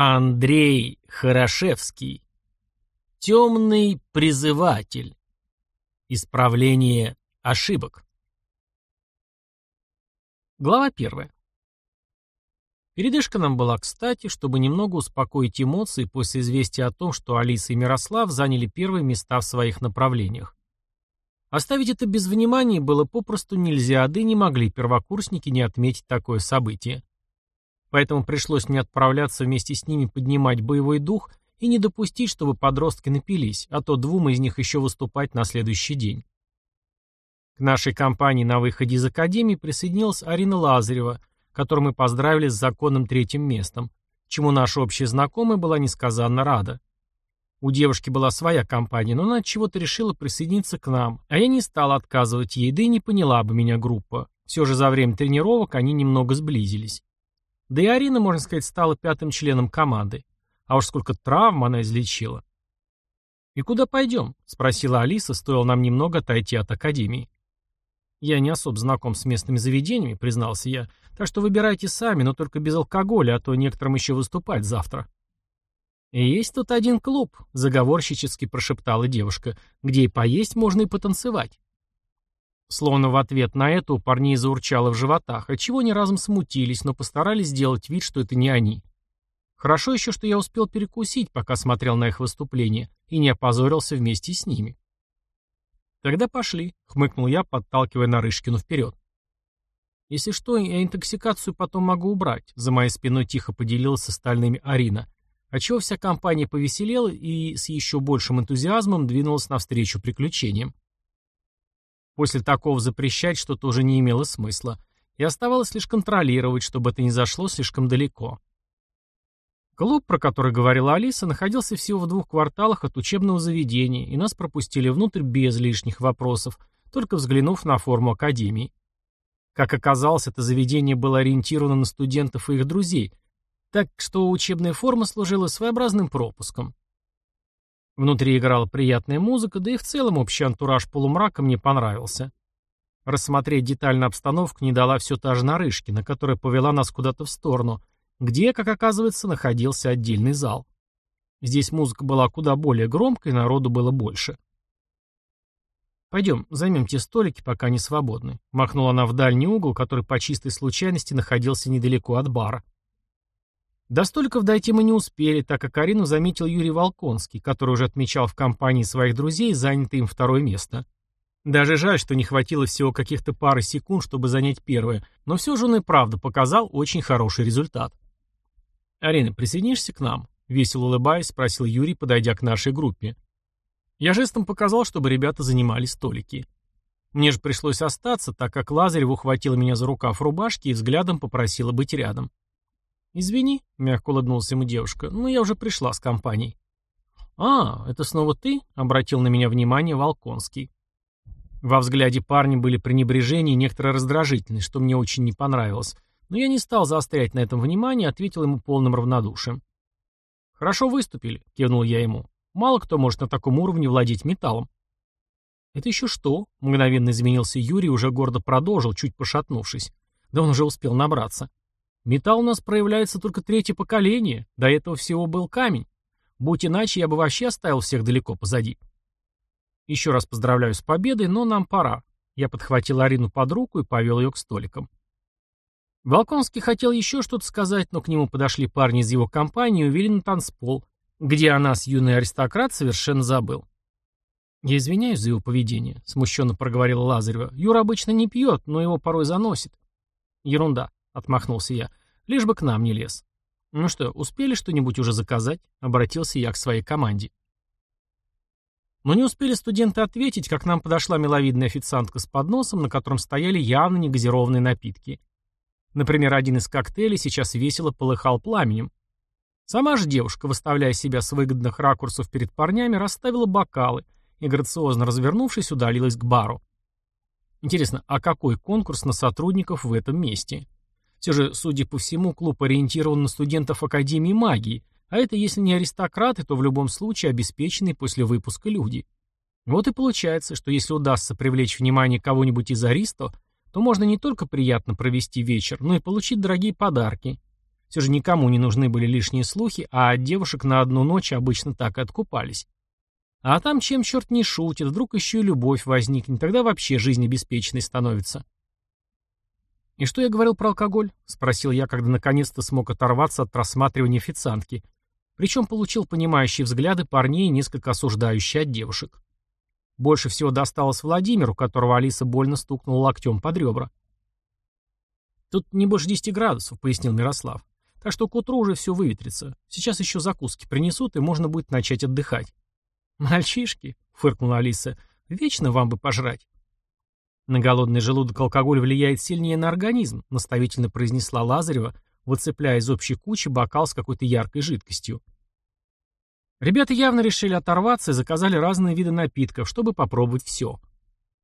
Андрей Хорошевский. Темный призыватель. Исправление ошибок. Глава первая. Передышка нам была кстати, чтобы немного успокоить эмоции после известия о том, что Алиса и Мирослав заняли первые места в своих направлениях. Оставить это без внимания было попросту нельзя, да и не могли первокурсники не отметить такое событие. Поэтому пришлось не отправляться вместе с ними поднимать боевой дух и не допустить, чтобы подростки напились, а то двум из них еще выступать на следующий день. К нашей компании на выходе из академии присоединилась Арина Лазарева, которую мы поздравили с законным третьим местом, чему наша общая знакомая была несказанно рада. У девушки была своя компания, но она от чего-то решила присоединиться к нам, а я не стал отказывать ей, да и не поняла бы меня группа. Все же за время тренировок они немного сблизились. Да и Арина, можно сказать, стала пятым членом команды. А уж сколько травм она излечила. «И куда пойдем?» — спросила Алиса, стоило нам немного отойти от академии. «Я не особо знаком с местными заведениями», — признался я, «так что выбирайте сами, но только без алкоголя, а то некоторым еще выступать завтра». «Есть тут один клуб», — заговорщически прошептала девушка, «где и поесть можно и потанцевать». Словно в ответ на это у парней заурчало в животах, отчего они разом смутились, но постарались сделать вид, что это не они. Хорошо еще, что я успел перекусить, пока смотрел на их выступление, и не опозорился вместе с ними. «Тогда пошли», — хмыкнул я, подталкивая Нарышкину вперед. «Если что, я интоксикацию потом могу убрать», — за моей спиной тихо поделилась с остальными Арина, отчего вся компания повеселела и с еще большим энтузиазмом двинулась навстречу приключениям. После такого запрещать что-то уже не имело смысла, и оставалось лишь контролировать, чтобы это не зашло слишком далеко. Клуб, про который говорила Алиса, находился всего в двух кварталах от учебного заведения, и нас пропустили внутрь без лишних вопросов, только взглянув на форму академии. Как оказалось, это заведение было ориентировано на студентов и их друзей, так что учебная форма служила своеобразным пропуском. Внутри играла приятная музыка, да и в целом общий антураж полумрака мне понравился. Рассмотреть детально обстановку не дала все та же Нарышкина, которая повела нас куда-то в сторону, где, как оказывается, находился отдельный зал. Здесь музыка была куда более громкой, народу было больше. «Пойдем, займем те столики, пока они свободны», — махнула она в дальний угол, который по чистой случайности находился недалеко от бара. До столиков дойти мы не успели, так как Арину заметил Юрий Волконский, который уже отмечал в компании своих друзей занятое им второе место. Даже жаль, что не хватило всего каких-то пары секунд, чтобы занять первое, но все же он и правда показал очень хороший результат. «Арина, присоединишься к нам?» — весело улыбаясь, спросил Юрий, подойдя к нашей группе. Я жестом показал, чтобы ребята занимали столики. Мне же пришлось остаться, так как Лазарев ухватил меня за рукав рубашки и взглядом попросила быть рядом. «Извини», — мягко улыбнулась ему девушка, — «но я уже пришла с компанией». «А, это снова ты?» — обратил на меня внимание Волконский. Во взгляде парня были пренебрежение и некоторая раздражительность, что мне очень не понравилось, но я не стал заострять на этом внимание, ответил ему полным равнодушием. «Хорошо выступили», — кивнул я ему. «Мало кто может на таком уровне владеть металлом». «Это еще что?» — мгновенно изменился Юрий уже гордо продолжил, чуть пошатнувшись. Да он уже успел набраться. Металл у нас проявляется только третье поколение, до этого всего был камень. Будь иначе, я бы вообще оставил всех далеко позади. Еще раз поздравляю с победой, но нам пора. Я подхватил Арину под руку и повел ее к столикам. Волконский хотел еще что-то сказать, но к нему подошли парни из его компании и увели на танцпол, где о нас юный аристократ совершенно забыл. «Я извиняюсь за его поведение», — смущенно проговорила Лазарева. «Юра обычно не пьет, но его порой заносит». «Ерунда», — отмахнулся я. Лишь бы к нам не лез. Ну что, успели что-нибудь уже заказать? Обратился я к своей команде. Но не успели студенты ответить, как нам подошла миловидная официантка с подносом, на котором стояли явно негазированные напитки. Например, один из коктейлей сейчас весело полыхал пламенем. Сама же девушка, выставляя себя с выгодных ракурсов перед парнями, расставила бокалы и, грациозно развернувшись, удалилась к бару. Интересно, а какой конкурс на сотрудников в этом месте? Все же, судя по всему, клуб ориентирован на студентов Академии магии, а это, если не аристократы, то в любом случае обеспеченные после выпуска люди. Вот и получается, что если удастся привлечь внимание кого-нибудь из аристо, то можно не только приятно провести вечер, но и получить дорогие подарки. Все же никому не нужны были лишние слухи, а от девушек на одну ночь обычно так и откупались. А там чем черт не шутит, вдруг еще и любовь возникнет, тогда вообще жизнь обеспеченной становится. «И что я говорил про алкоголь?» — спросил я, когда наконец-то смог оторваться от рассматривания официантки. Причем получил понимающие взгляды парней и несколько осуждающие от девушек. Больше всего досталось Владимиру, которого Алиса больно стукнула локтем под ребра. «Тут не больше 10 градусов», — пояснил Мирослав. «Так что к утру уже все выветрится. Сейчас еще закуски принесут, и можно будет начать отдыхать». «Мальчишки», — фыркнула Алиса, — «вечно вам бы пожрать». «На голодный желудок алкоголь влияет сильнее на организм», — наставительно произнесла Лазарева, выцепляя из общей кучи бокал с какой-то яркой жидкостью. Ребята явно решили оторваться и заказали разные виды напитков, чтобы попробовать все.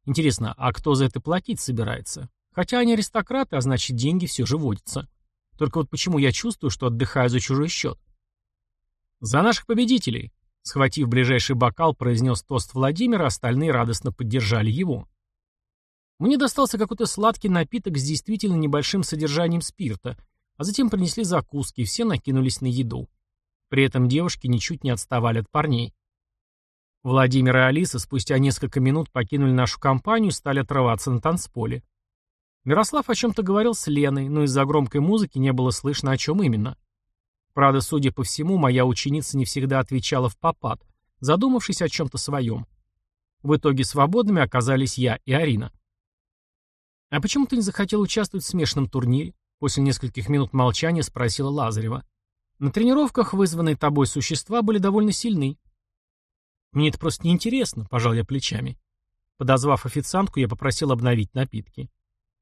Интересно, а кто за это платить собирается? Хотя они аристократы, а значит деньги все же водятся. Только вот почему я чувствую, что отдыхаю за чужой счет? «За наших победителей!» Схватив ближайший бокал, произнес тост Владимира, остальные радостно поддержали его. Мне достался какой-то сладкий напиток с действительно небольшим содержанием спирта, а затем принесли закуски, все накинулись на еду. При этом девушки ничуть не отставали от парней. Владимир и Алиса спустя несколько минут покинули нашу компанию и стали отрываться на танцполе. Мирослав о чем-то говорил с Леной, но из-за громкой музыки не было слышно, о чем именно. Правда, судя по всему, моя ученица не всегда отвечала в попад, задумавшись о чем-то своем. В итоге свободными оказались я и Арина. «А почему ты не захотел участвовать в смешанном турнире?» После нескольких минут молчания спросила Лазарева. «На тренировках вызванные тобой существа были довольно сильны». «Мне это просто неинтересно», — пожал я плечами. Подозвав официантку, я попросил обновить напитки.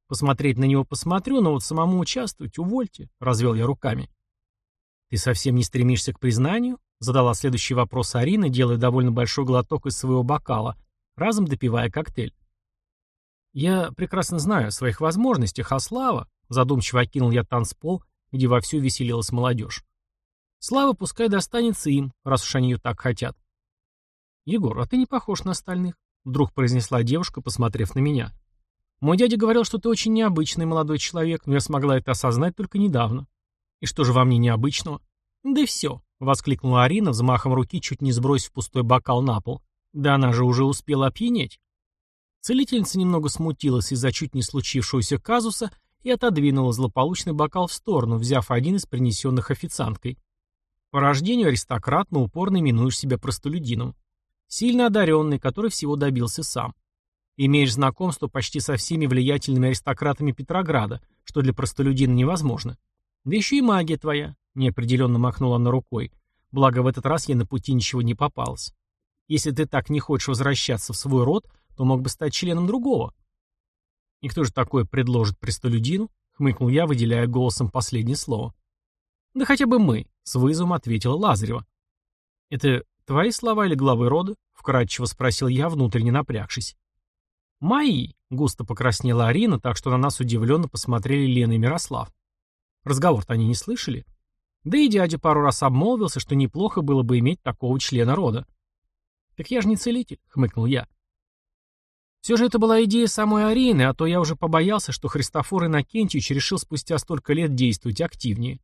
Посмотреть на него посмотрю, но вот самому участвовать увольте, — развел я руками. «Ты совсем не стремишься к признанию?» — задала следующий вопрос Арина, делая довольно большой глоток из своего бокала, разом допивая коктейль. «Я прекрасно знаю о своих возможностях, а Слава...» Задумчиво окинул я танцпол, где вовсю веселилась молодежь. «Слава пускай достанется им, раз уж они ее так хотят». «Егор, а ты не похож на остальных», — вдруг произнесла девушка, посмотрев на меня. «Мой дядя говорил, что ты очень необычный молодой человек, но я смогла это осознать только недавно. И что же во мне необычного?» «Да все», — воскликнула Арина, взмахом руки чуть не сбросив пустой бокал на пол. «Да она же уже успела опьянеть». Целительница немного смутилась из-за чуть не случившегося казуса и отодвинула злополучный бокал в сторону, взяв один из принесенных официанткой. По рождению аристократ, но упорно именуешь себя простолюдином. Сильно одаренный, который всего добился сам. Имеешь знакомство почти со всеми влиятельными аристократами Петрограда, что для простолюдина невозможно. Да еще и магия твоя, неопределенно махнула она рукой. Благо в этот раз ей на пути ничего не попалось. Если ты так не хочешь возвращаться в свой род, то мог бы стать членом другого. И кто же такое предложит престолюдину? Хмыкнул я, выделяя голосом последнее слово. Да хотя бы мы, с вызовом ответила Лазарева. Это твои слова или главы рода? Вкратчиво спросил я, внутренне напрягшись. «Мои!» — густо покраснела Арина, так что на нас удивленно посмотрели Лена и Мирослав. Разговор-то они не слышали. Да и дядя пару раз обмолвился, что неплохо было бы иметь такого члена рода. «Так я же не целитель», — хмыкнул я. Все же это была идея самой Арины, а то я уже побоялся, что Христофор Иннокентьевич решил спустя столько лет действовать активнее.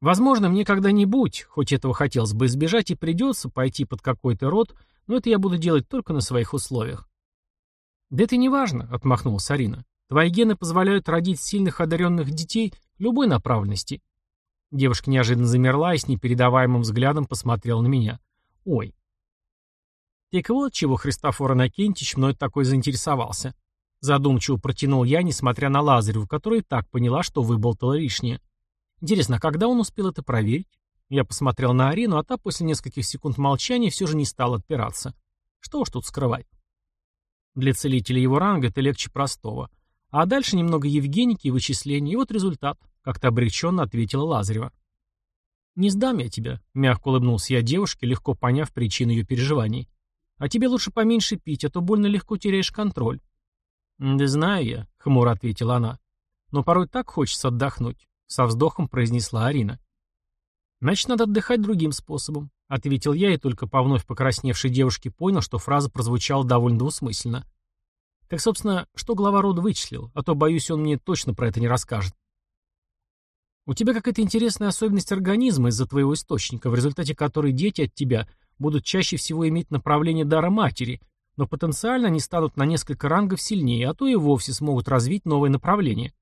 Возможно, мне когда-нибудь, хоть этого хотелось бы избежать, и придется пойти под какой-то род, но это я буду делать только на своих условиях. «Да это не важно», — отмахнулась Арина. «Твои гены позволяют родить сильных одаренных детей любой направленности». Девушка неожиданно замерла и с непередаваемым взглядом посмотрела на меня. «Ой, так вот, чего Христофор Иннокентьевич мной такой заинтересовался. Задумчиво протянул я, несмотря на Лазареву, которая и так поняла, что выболтала лишнее. Интересно, а когда он успел это проверить? Я посмотрел на Арину, а та после нескольких секунд молчания все же не стала отпираться. Что уж тут скрывать. Для целителя его ранга это легче простого. А дальше немного Евгеники и вычислений, и вот результат, как-то обреченно ответила Лазарева. «Не сдам я тебя», — мягко улыбнулся я девушке, легко поняв причину ее переживаний. А тебе лучше поменьше пить, а то больно легко теряешь контроль. Да знаю я, хмуро ответила она. Но порой так хочется отдохнуть, со вздохом произнесла Арина. Значит, надо отдыхать другим способом, ответил я и только по вновь покрасневшей девушке понял, что фраза прозвучала довольно двусмысленно. Так, собственно, что глава рода вычислил, а то, боюсь, он мне точно про это не расскажет. У тебя какая-то интересная особенность организма из-за твоего источника, в результате которой дети от тебя будут чаще всего иметь направление дара матери, но потенциально они станут на несколько рангов сильнее, а то и вовсе смогут развить новое направление.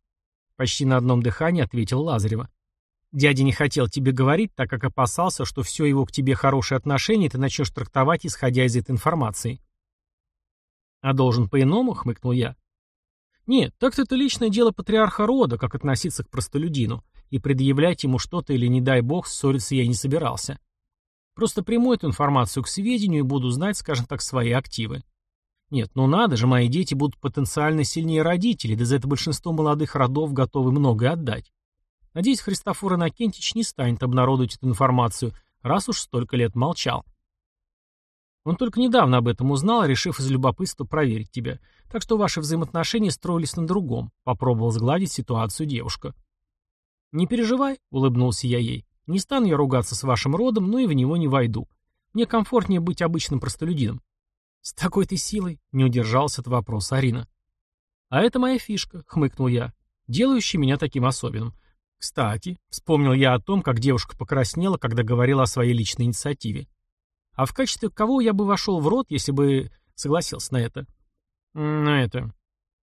Почти на одном дыхании ответил Лазарева. Дядя не хотел тебе говорить, так как опасался, что все его к тебе хорошее отношение ты начнешь трактовать, исходя из этой информации. «А должен по-иному?» — хмыкнул я. «Нет, так-то это личное дело патриарха рода, как относиться к простолюдину и предъявлять ему что-то или, не дай бог, ссориться я не собирался. Просто приму эту информацию к сведению и буду знать, скажем так, свои активы. Нет, ну надо же, мои дети будут потенциально сильнее родителей, да за это большинство молодых родов готовы многое отдать. Надеюсь, Христофор Иннокентич не станет обнародовать эту информацию, раз уж столько лет молчал. Он только недавно об этом узнал, решив из любопытства проверить тебя. Так что ваши взаимоотношения строились на другом, попробовал сгладить ситуацию девушка. «Не переживай», — улыбнулся я ей. «Не стану я ругаться с вашим родом, но и в него не войду. Мне комфортнее быть обычным простолюдином». «С такой ты силой?» — не удержался от вопроса Арина. «А это моя фишка», — хмыкнул я, делающая меня таким особенным. Кстати, вспомнил я о том, как девушка покраснела, когда говорила о своей личной инициативе. А в качестве кого я бы вошел в рот, если бы согласился на это? На это.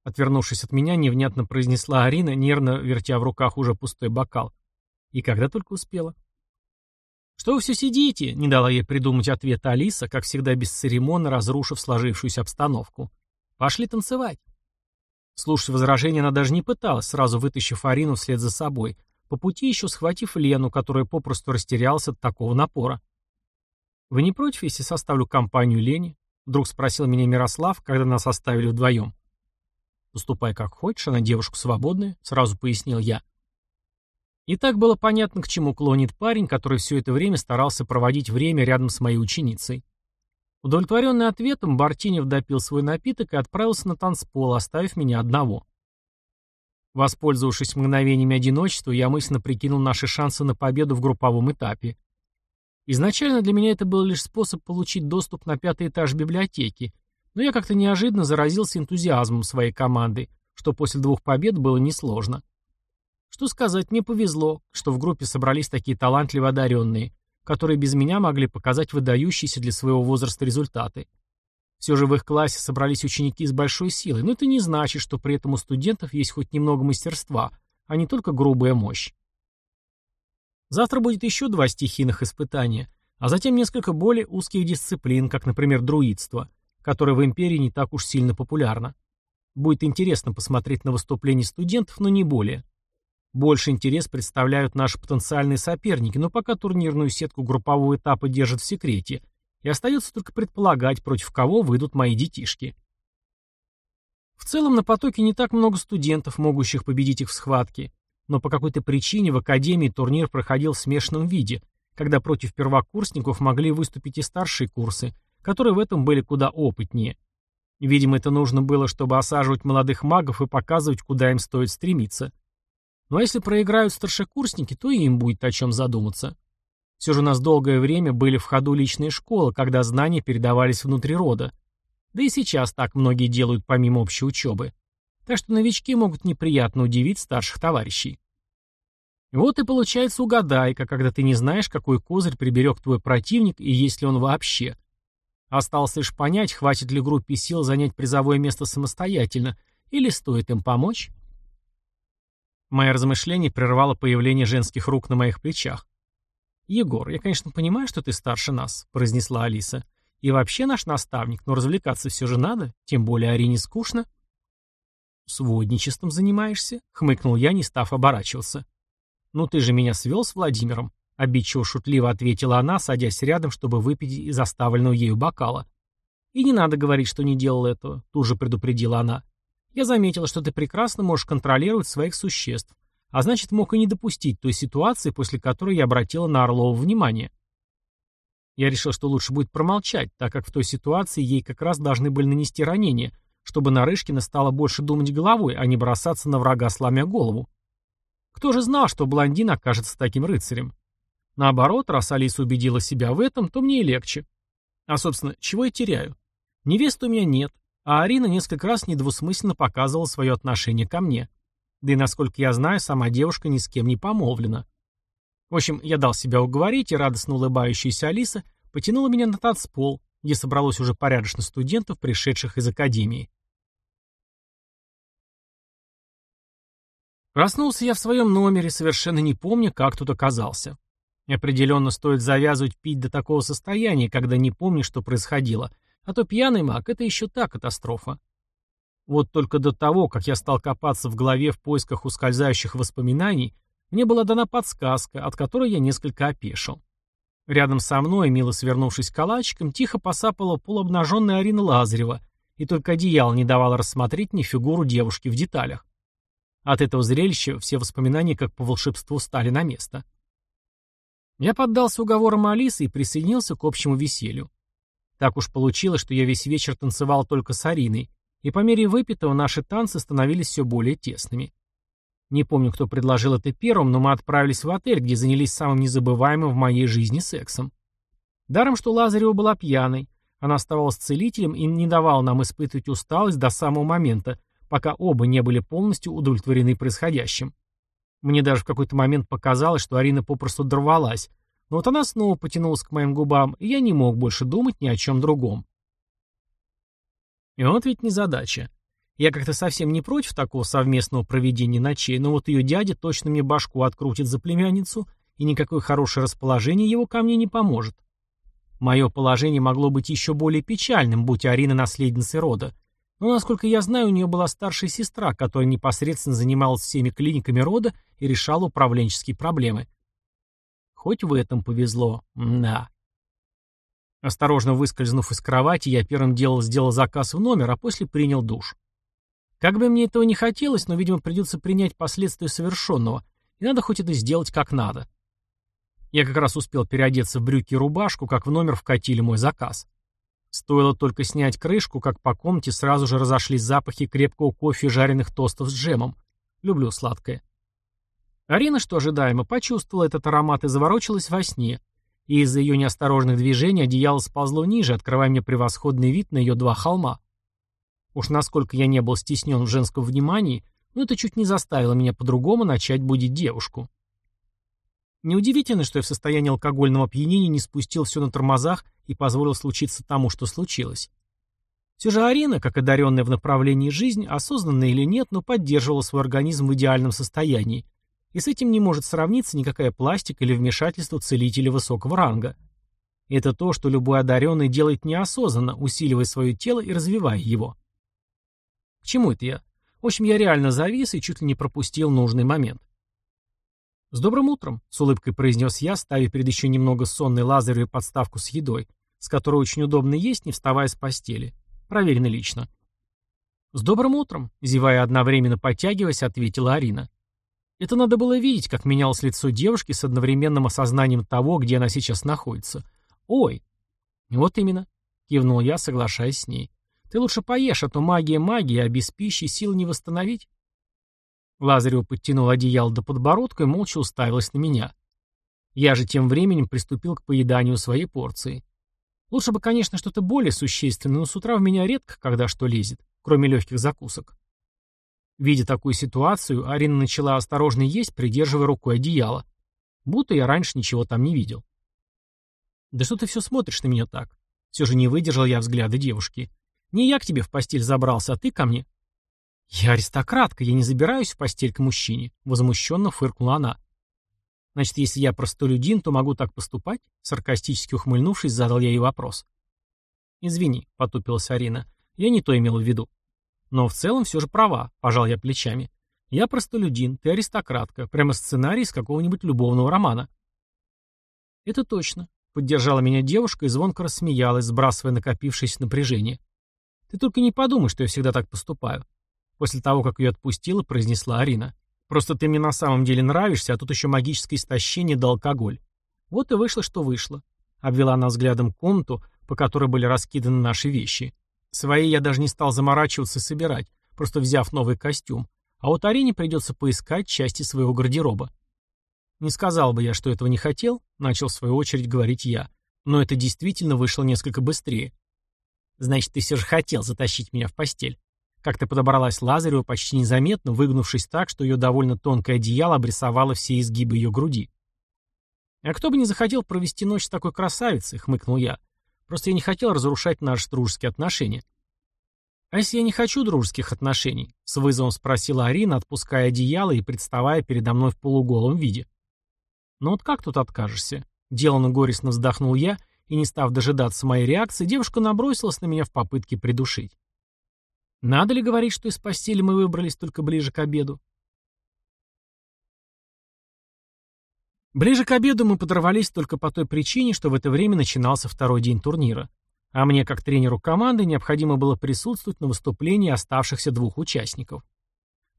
Отвернувшись от меня, невнятно произнесла Арина, нервно вертя в руках уже пустой бокал. И когда только успела. «Что вы все сидите?» — не дала ей придумать ответа Алиса, как всегда бесцеремонно разрушив сложившуюся обстановку. «Пошли танцевать». Слушать возражения она даже не пыталась, сразу вытащив Арину вслед за собой, по пути еще схватив Лену, которая попросту растерялась от такого напора. «Вы не против, если составлю компанию Лене?» — вдруг спросил меня Мирослав, когда нас оставили вдвоем. «Поступай как хочешь, она девушка свободная», — сразу пояснил я. И так было понятно, к чему клонит парень, который все это время старался проводить время рядом с моей ученицей. Удовлетворенный ответом, Бартинев допил свой напиток и отправился на танцпол, оставив меня одного. Воспользовавшись мгновениями одиночества, я мысленно прикинул наши шансы на победу в групповом этапе. Изначально для меня это был лишь способ получить доступ на пятый этаж библиотеки, но я как-то неожиданно заразился энтузиазмом своей команды, что после двух побед было несложно. Что сказать, мне повезло, что в группе собрались такие талантливо одаренные, которые без меня могли показать выдающиеся для своего возраста результаты. Все же в их классе собрались ученики с большой силой, но это не значит, что при этом у студентов есть хоть немного мастерства, а не только грубая мощь. Завтра будет еще два стихийных испытания, а затем несколько более узких дисциплин, как, например, друидство, которое в империи не так уж сильно популярно. Будет интересно посмотреть на выступления студентов, но не более. Больше интерес представляют наши потенциальные соперники, но пока турнирную сетку группового этапа держат в секрете, и остается только предполагать, против кого выйдут мои детишки. В целом на потоке не так много студентов, могущих победить их в схватке, но по какой-то причине в Академии турнир проходил в смешанном виде, когда против первокурсников могли выступить и старшие курсы, которые в этом были куда опытнее. Видимо, это нужно было, чтобы осаживать молодых магов и показывать, куда им стоит стремиться. Ну а если проиграют старшекурсники, то и им будет о чем задуматься. Все же у нас долгое время были в ходу личные школы, когда знания передавались внутри рода. Да и сейчас так многие делают помимо общей учебы. Так что новички могут неприятно удивить старших товарищей. Вот и получается угадайка, когда ты не знаешь, какой козырь приберег твой противник и есть ли он вообще. Осталось лишь понять, хватит ли группе сил занять призовое место самостоятельно, или стоит им помочь. Мои размышления прервало появление женских рук на моих плечах. «Егор, я, конечно, понимаю, что ты старше нас», — произнесла Алиса. «И вообще наш наставник, но развлекаться все же надо, тем более Арине скучно». «Сводничеством занимаешься?» — хмыкнул я, не став оборачиваться. «Ну ты же меня свел с Владимиром», — обидчиво шутливо ответила она, садясь рядом, чтобы выпить из оставленного ею бокала. «И не надо говорить, что не делал этого», — тут же предупредила она. Я заметила, что ты прекрасно можешь контролировать своих существ, а значит, мог и не допустить той ситуации, после которой я обратила на Орлова внимание. Я решил, что лучше будет промолчать, так как в той ситуации ей как раз должны были нанести ранение, чтобы Нарышкина стала больше думать головой, а не бросаться на врага, сломя голову. Кто же знал, что блондин окажется таким рыцарем? Наоборот, раз Алиса убедила себя в этом, то мне и легче. А, собственно, чего я теряю? Невесты у меня нет, а Арина несколько раз недвусмысленно показывала свое отношение ко мне. Да и, насколько я знаю, сама девушка ни с кем не помолвлена. В общем, я дал себя уговорить, и радостно улыбающаяся Алиса потянула меня на танцпол, где собралось уже порядочно студентов, пришедших из академии. Проснулся я в своем номере, совершенно не помня, как тут оказался. Определенно стоит завязывать пить до такого состояния, когда не помнишь, что происходило. А то пьяный маг — это еще та катастрофа. Вот только до того, как я стал копаться в голове в поисках ускользающих воспоминаний, мне была дана подсказка, от которой я несколько опешил. Рядом со мной, мило свернувшись калачиком, тихо посапала полуобнаженная Арина Лазарева, и только одеяло не давало рассмотреть мне фигуру девушки в деталях. От этого зрелища все воспоминания как по волшебству стали на место. Я поддался уговорам Алисы и присоединился к общему веселью. Так уж получилось, что я весь вечер танцевал только с Ариной, и по мере выпитого наши танцы становились все более тесными. Не помню, кто предложил это первым, но мы отправились в отель, где занялись самым незабываемым в моей жизни сексом. Даром, что Лазарева была пьяной, она оставалась целителем и не давала нам испытывать усталость до самого момента, пока оба не были полностью удовлетворены происходящим. Мне даже в какой-то момент показалось, что Арина попросту дорвалась, вот она снова потянулась к моим губам, и я не мог больше думать ни о чем другом. И вот ведь не задача. Я как-то совсем не против такого совместного проведения ночей, но вот ее дядя точно мне башку открутит за племянницу, и никакое хорошее расположение его ко мне не поможет. Мое положение могло быть еще более печальным, будь Арина наследницей рода, но, насколько я знаю, у нее была старшая сестра, которая непосредственно занималась всеми клиниками рода и решала управленческие проблемы. Хоть в этом повезло. Да. Осторожно выскользнув из кровати, я первым делом сделал заказ в номер, а после принял душ. Как бы мне этого не хотелось, но, видимо, придется принять последствия совершенного, и надо хоть это сделать как надо. Я как раз успел переодеться в брюки и рубашку, как в номер вкатили мой заказ. Стоило только снять крышку, как по комнате сразу же разошлись запахи крепкого кофе и жареных тостов с джемом. Люблю сладкое. Арина, что ожидаемо, почувствовала этот аромат и заворочилась во сне. И из-за ее неосторожных движений одеяло сползло ниже, открывая мне превосходный вид на ее два холма. Уж насколько я не был стеснен в женском внимании, но это чуть не заставило меня по-другому начать будить девушку. Неудивительно, что я в состоянии алкогольного опьянения не спустил все на тормозах и позволил случиться тому, что случилось. Все же Арина, как одаренная в направлении жизни, осознанно или нет, но поддерживала свой организм в идеальном состоянии, и с этим не может сравниться никакая пластика или вмешательство целителя высокого ранга. Это то, что любой одаренный делает неосознанно, усиливая свое тело и развивая его. К чему это я? В общем, я реально завис и чуть ли не пропустил нужный момент. «С добрым утром», — с улыбкой произнес я, ставя перед еще немного сонной Лазаревой подставку с едой, с которой очень удобно есть, не вставая с постели. Проверено лично. «С добрым утром», — зевая одновременно подтягиваясь, ответила Арина. Это надо было видеть, как менялось лицо девушки с одновременным осознанием того, где она сейчас находится. «Ой!» «Вот именно», — кивнул я, соглашаясь с ней. «Ты лучше поешь, а то магия магии, а без пищи сил не восстановить». Лазарева подтянул одеяло до подбородка и молча уставилась на меня. Я же тем временем приступил к поеданию своей порции. Лучше бы, конечно, что-то более существенное, но с утра в меня редко когда что лезет, кроме легких закусок. Видя такую ситуацию, Арина начала осторожно есть, придерживая рукой одеяло. Будто я раньше ничего там не видел. «Да что ты все смотришь на меня так?» Все же не выдержал я взгляда девушки. «Не я к тебе в постель забрался, а ты ко мне». «Я аристократка, я не забираюсь в постель к мужчине», — возмущенно фыркнула она. «Значит, если я простолюдин, то могу так поступать?» Саркастически ухмыльнувшись, задал я ей вопрос. «Извини», — потупилась Арина, — «я не то имел в виду». «Но в целом все же права», — пожал я плечами. «Я простолюдин, ты аристократка, прямо сценарий из какого-нибудь любовного романа». «Это точно», — поддержала меня девушка и звонко рассмеялась, сбрасывая накопившееся напряжение. «Ты только не подумай, что я всегда так поступаю. После того, как ее отпустила, произнесла Арина. «Просто ты мне на самом деле нравишься, а тут еще магическое истощение да алкоголь. Вот и вышло, что вышло». Обвела она взглядом комнату, по которой были раскиданы наши вещи. Свои я даже не стал заморачиваться и собирать, просто взяв новый костюм. А вот Арине придется поискать части своего гардероба. Не сказал бы я, что этого не хотел, начал в свою очередь говорить я. Но это действительно вышло несколько быстрее. Значит, ты все же хотел затащить меня в постель. Как-то подобралась Лазарева почти незаметно, выгнувшись так, что ее довольно тонкое одеяло обрисовало все изгибы ее груди. «А кто бы не захотел провести ночь с такой красавицей?» — хмыкнул я. «Просто я не хотел разрушать наши дружеские отношения». «А если я не хочу дружеских отношений?» — с вызовом спросила Арина, отпуская одеяло и представая передо мной в полуголом виде. «Ну вот как тут откажешься?» Делано горестно вздохнул я, и, не став дожидаться моей реакции, девушка набросилась на меня в попытке придушить. Надо ли говорить, что из постели мы выбрались только ближе к обеду? Ближе к обеду мы подорвались только по той причине, что в это время начинался второй день турнира. А мне, как тренеру команды, необходимо было присутствовать на выступлении оставшихся двух участников.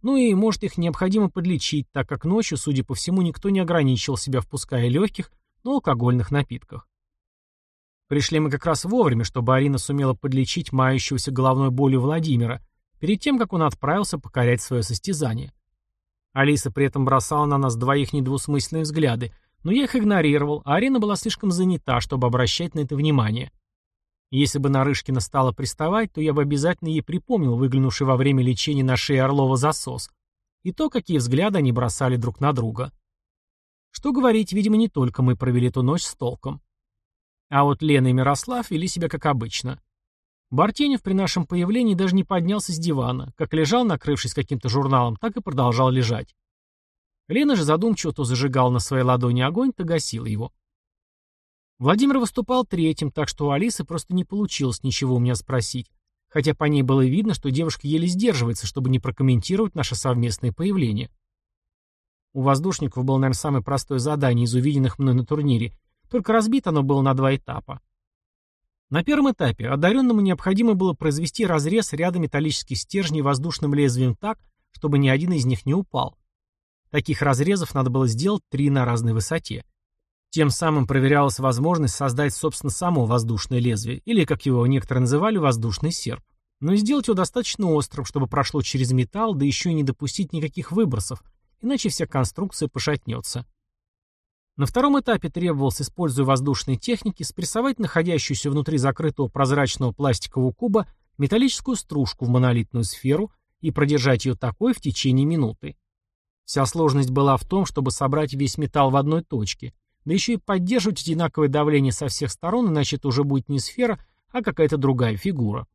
Ну и, может, их необходимо подлечить, так как ночью, судя по всему, никто не ограничивал себя, впуская легких, но алкогольных напитках. Пришли мы как раз вовремя, чтобы Арина сумела подлечить мающегося головной болью Владимира, перед тем, как он отправился покорять свое состязание. Алиса при этом бросала на нас двоих недвусмысленные взгляды, но я их игнорировал, а Арина была слишком занята, чтобы обращать на это внимание. Если бы Нарышкина стала приставать, то я бы обязательно ей припомнил выглянувший во время лечения на шее Орлова засос и то, какие взгляды они бросали друг на друга. Что говорить, видимо, не только мы провели эту ночь с толком. А вот Лена и Мирослав вели себя как обычно. Бартенев при нашем появлении даже не поднялся с дивана. Как лежал, накрывшись каким-то журналом, так и продолжал лежать. Лена же задумчиво то зажигал на своей ладони огонь, то гасил его. Владимир выступал третьим, так что у Алисы просто не получилось ничего у меня спросить, хотя по ней было видно, что девушка еле сдерживается, чтобы не прокомментировать наше совместное появление. У воздушников было, наверное, самое простое задание из увиденных мной на турнире, только разбито оно было на два этапа. На первом этапе одаренному необходимо было произвести разрез ряда металлических стержней воздушным лезвием так, чтобы ни один из них не упал. Таких разрезов надо было сделать три на разной высоте. Тем самым проверялась возможность создать, собственно, само воздушное лезвие, или, как его некоторые называли, воздушный серп. Но сделать его достаточно острым, чтобы прошло через металл, да еще и не допустить никаких выбросов, иначе вся конструкция пошатнется. На втором этапе требовалось, используя воздушные техники, спрессовать находящуюся внутри закрытого прозрачного пластикового куба металлическую стружку в монолитную сферу и продержать ее такой в течение минуты. Вся сложность была в том, чтобы собрать весь металл в одной точке, да еще и поддерживать одинаковое давление со всех сторон, иначе это уже будет не сфера, а какая-то другая фигура.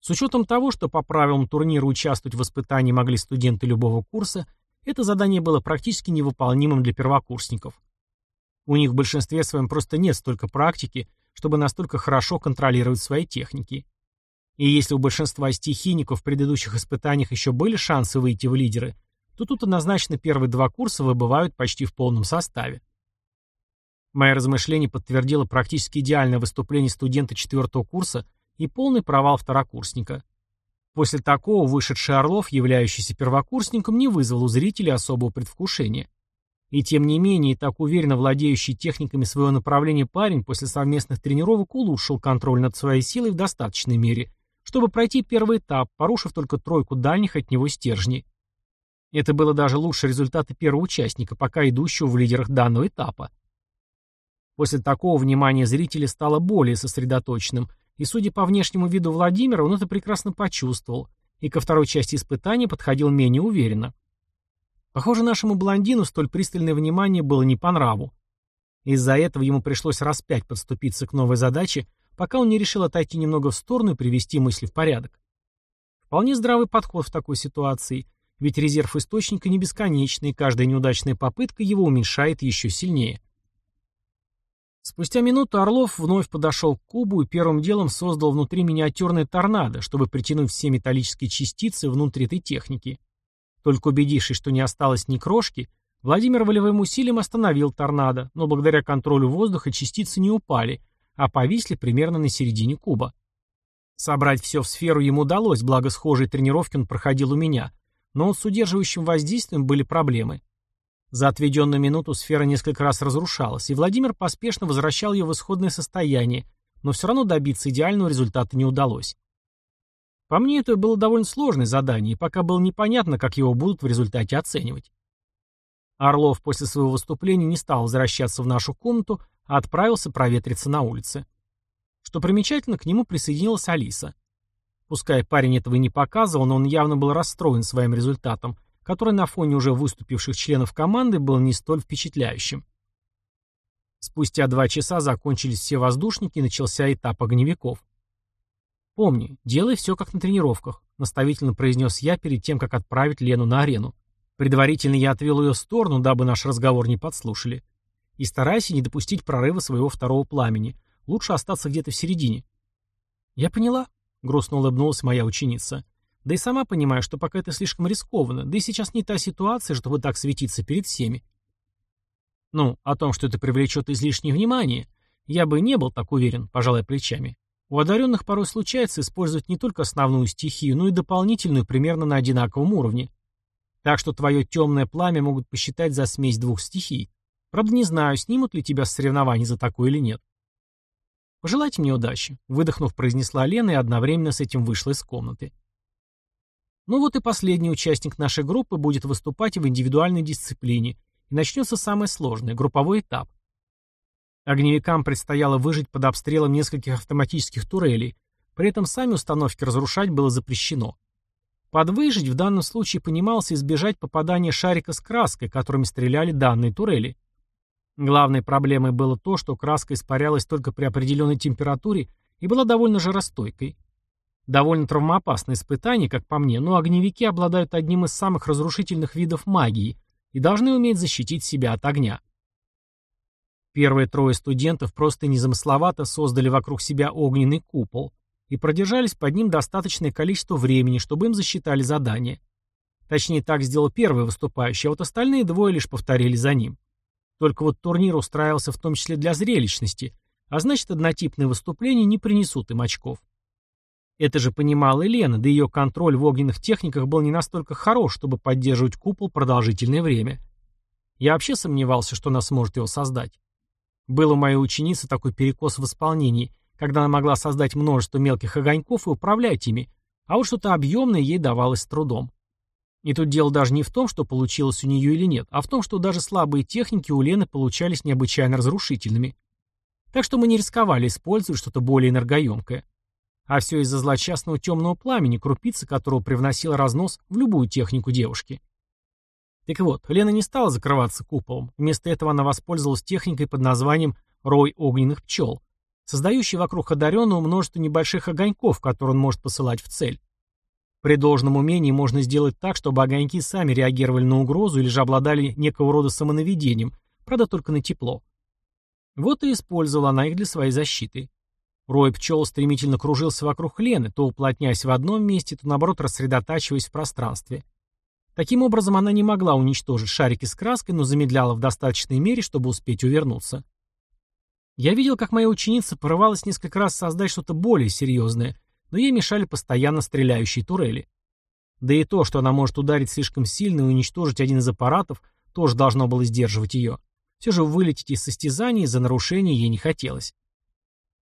С учетом того, что по правилам турнира участвовать в испытании могли студенты любого курса, это задание было практически невыполнимым для первокурсников. У них в большинстве своем просто нет столько практики, чтобы настолько хорошо контролировать свои техники. И если у большинства стихийников в предыдущих испытаниях еще были шансы выйти в лидеры, то тут однозначно первые два курса выбывают почти в полном составе. Мое размышление подтвердило практически идеальное выступление студента четвертого курса и полный провал второкурсника. После такого вышедший Орлов, являющийся первокурсником, не вызвал у зрителей особого предвкушения. И тем не менее, так уверенно владеющий техниками своего направления парень после совместных тренировок улучшил контроль над своей силой в достаточной мере, чтобы пройти первый этап, порушив только тройку дальних от него стержней. Это было даже лучше результата первого участника, пока идущего в лидерах данного этапа. После такого внимание зрителей стало более сосредоточенным – и, судя по внешнему виду Владимира, он это прекрасно почувствовал, и ко второй части испытания подходил менее уверенно. Похоже, нашему блондину столь пристальное внимание было не по нраву. Из-за этого ему пришлось раз пять подступиться к новой задаче, пока он не решил отойти немного в сторону и привести мысли в порядок. Вполне здравый подход в такой ситуации, ведь резерв источника не бесконечный, и каждая неудачная попытка его уменьшает еще сильнее. Спустя минуту Орлов вновь подошел к кубу и первым делом создал внутри миниатюрный торнадо, чтобы притянуть все металлические частицы внутрь этой техники. Только убедившись, что не осталось ни крошки, Владимир волевым усилием остановил торнадо, но благодаря контролю воздуха частицы не упали, а повисли примерно на середине куба. Собрать все в сферу ему удалось, благо схожие тренировки он проходил у меня, но с удерживающим воздействием были проблемы. За отведенную минуту сфера несколько раз разрушалась, и Владимир поспешно возвращал ее в исходное состояние, но все равно добиться идеального результата не удалось. По мне, это было довольно сложное задание, и пока было непонятно, как его будут в результате оценивать. Орлов после своего выступления не стал возвращаться в нашу комнату, а отправился проветриться на улице. Что примечательно, к нему присоединилась Алиса. Пускай парень этого и не показывал, но он явно был расстроен своим результатом, который на фоне уже выступивших членов команды был не столь впечатляющим. Спустя два часа закончились все воздушники и начался этап огневиков. «Помни, делай все как на тренировках», — наставительно произнес я перед тем, как отправить Лену на арену. Предварительно я отвел ее в сторону, дабы наш разговор не подслушали. И старайся не допустить прорыва своего второго пламени. Лучше остаться где-то в середине. Я поняла, грустно улыбнулась моя ученица. Да и сама понимаю, что пока это слишком рискованно, да и сейчас не та ситуация, чтобы так светиться перед всеми. Ну, о том, что это привлечет излишнее внимание, я бы не был так уверен, пожалуй, плечами. У одаренных порой случается использовать не только основную стихию, но и дополнительную примерно на одинаковом уровне. Так что твое темное пламя могут посчитать за смесь двух стихий. Правда, не знаю, снимут ли тебя с соревнований за такое или нет. «Пожелайте мне удачи», — выдохнув, произнесла Лена и одновременно с этим вышла из комнаты. Ну вот и последний участник нашей группы будет выступать в индивидуальной дисциплине, и начнется самое сложное — групповой этап. Огневикам предстояло выжить под обстрелом нескольких автоматических турелей, при этом сами установки разрушать было запрещено. Под выжить в данном случае понималось избежать попадания шарика с краской, которыми стреляли данные турели. Главной проблемой было то, что краска испарялась только при определенной температуре и была довольно жаростойкой. Довольно травмоопасное испытание, как по мне, но огневики обладают одним из самых разрушительных видов магии и должны уметь защитить себя от огня. Первые трое студентов просто незамысловато создали вокруг себя огненный купол и продержались под ним достаточное количество времени, чтобы им засчитали задание. Точнее, так сделал первый выступающий, а вот остальные двое лишь повторили за ним. Только вот турнир устраивался в том числе для зрелищности, а значит, однотипные выступления не принесут им очков. Это же понимала и Лена, да ее контроль в огненных техниках был не настолько хорош, чтобы поддерживать купол продолжительное время. Я вообще сомневался, что она сможет его создать. Был у моей ученицы такой перекос в исполнении, когда она могла создать множество мелких огоньков и управлять ими, а вот что-то объемное ей давалось с трудом. И тут дело даже не в том, что получилось у нее или нет, а в том, что даже слабые техники у Лены получались необычайно разрушительными. Так что мы не рисковали использовать что-то более энергоемкое. А все из-за злочастного темного пламени, крупица которого привносила разнос в любую технику девушки. Так вот, Лена не стала закрываться куполом. Вместо этого она воспользовалась техникой под названием «рой огненных пчел», создающей вокруг одаренного множество небольших огоньков, которые он может посылать в цель. При должном умении можно сделать так, чтобы огоньки сами реагировали на угрозу или же обладали некого рода самонаведением, правда только на тепло. Вот и использовала она их для своей защиты. Рой пчел стремительно кружился вокруг Лены, то уплотняясь в одном месте, то наоборот рассредотачиваясь в пространстве. Таким образом, она не могла уничтожить шарики с краской, но замедляла в достаточной мере, чтобы успеть увернуться. Я видел, как моя ученица порывалась несколько раз создать что-то более серьезное, но ей мешали постоянно стреляющие турели. Да и то, что она может ударить слишком сильно и уничтожить один из аппаратов, тоже должно было сдерживать ее. Все же вылететь из состязаний за нарушение ей не хотелось.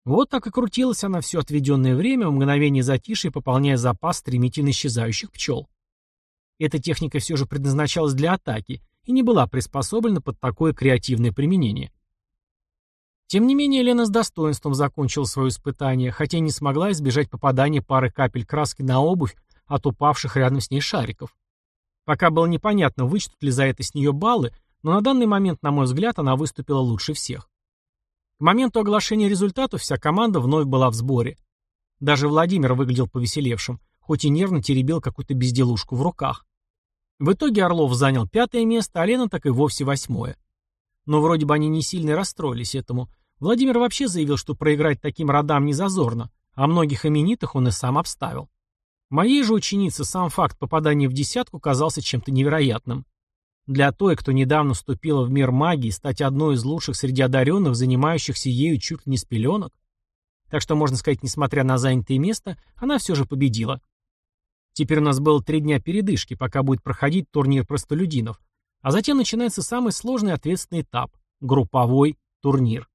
Вот так и крутилась она все отведенное время, в мгновение затишья пополняя запас стремительно исчезающих пчел. Эта техника все же предназначалась для атаки и не была приспособлена под такое креативное применение. Тем не менее, Лена с достоинством закончила свое испытание, хотя не смогла избежать попадания пары капель краски на обувь от упавших рядом с ней шариков. Пока было непонятно, вычтут ли за это с нее баллы, но на данный момент, на мой взгляд, она выступила лучше всех. К моменту оглашения результатов вся команда вновь была в сборе. Даже Владимир выглядел повеселевшим, хоть и нервно теребил какую-то безделушку в руках. В итоге Орлов занял пятое место, а Лена так и вовсе восьмое. Но вроде бы они не сильно расстроились этому. Владимир вообще заявил, что проиграть таким родам не зазорно, а многих именитых он и сам обставил. Моей же ученице сам факт попадания в десятку казался чем-то невероятным. Для той, кто недавно вступила в мир магии, стать одной из лучших среди одаренных, занимающихся ею чуть ли не с пеленок. Так что, можно сказать, несмотря на занятое место, она все же победила. Теперь у нас было три дня передышки, пока будет проходить турнир простолюдинов. А затем начинается самый сложный ответственный этап – групповой турнир.